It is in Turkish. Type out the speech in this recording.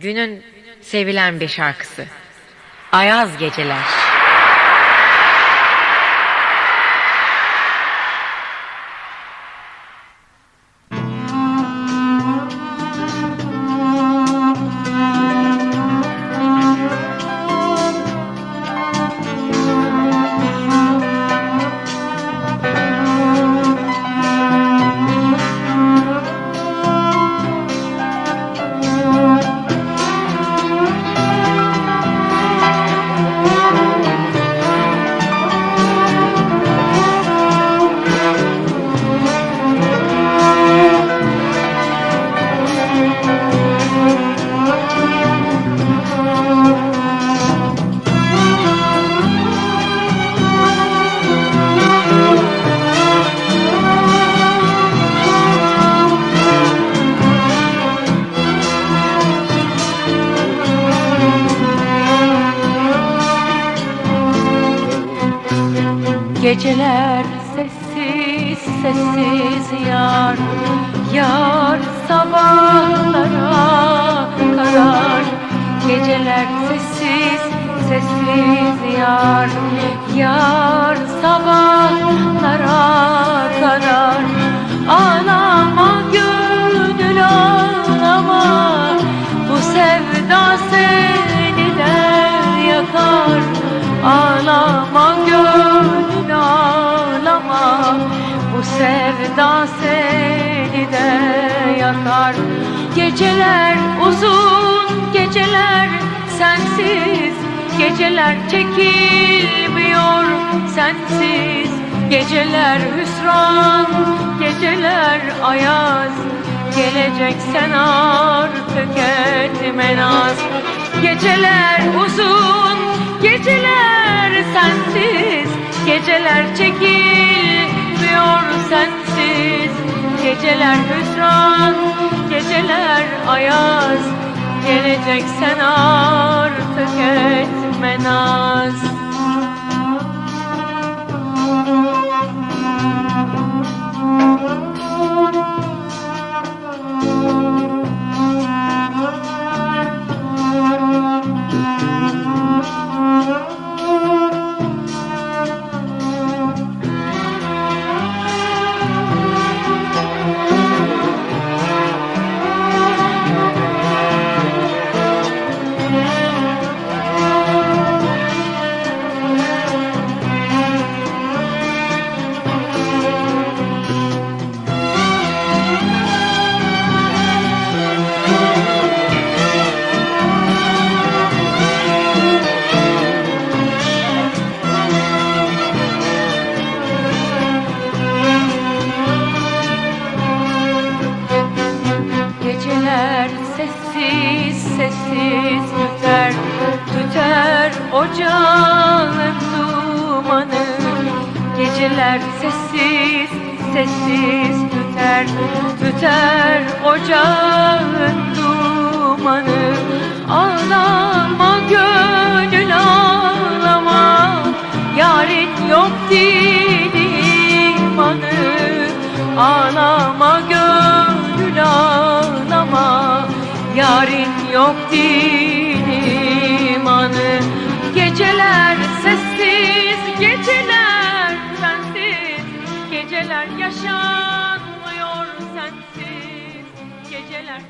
Günün sevilen bir şarkısı. Ayaz Geceler. Geceler sessiz sessiz yar Yar sabahlara kadar Geceler sessiz sessiz Yar sevda seni de yakar Geceler uzun geceler sensiz. Geceler çekilmiyor sensiz. Geceler hüsran geceler ayaz. Gelecek sen artık etme naz Geceler uzun geceler sensiz. Geceler çekilmiyor sensiz. Geceler hüsran geceler ayaz. Gelecek sen artık etme naz sessiz sessiz tüter Tüter ocağın dumanı. Geceler sessiz sessiz tüter Tüter ocağın yok din imanı. Geceler sessiz geceler sensiz. Geceler yaşanmıyor sensiz. Geceler